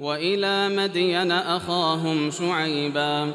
وإلى مدين أخاهم شعيبا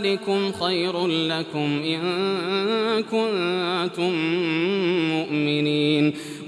ذلكم خير لكم إن كنتم مؤمنين.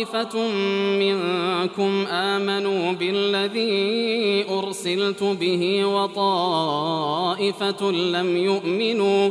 طائفة منكم آمنوا بالذي أرسلت به وطائفة لم يؤمنوا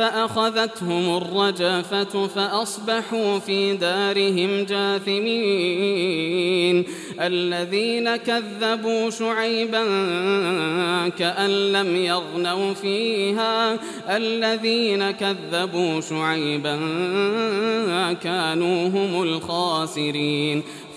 فأخذتهم الرجفة فأصبحوا في دارهم جاثمين. الذين كذبوا شعيبا كأن لم يغنوا فيها. الذين كذبوا شعيبا كانوا هم الخاسرين.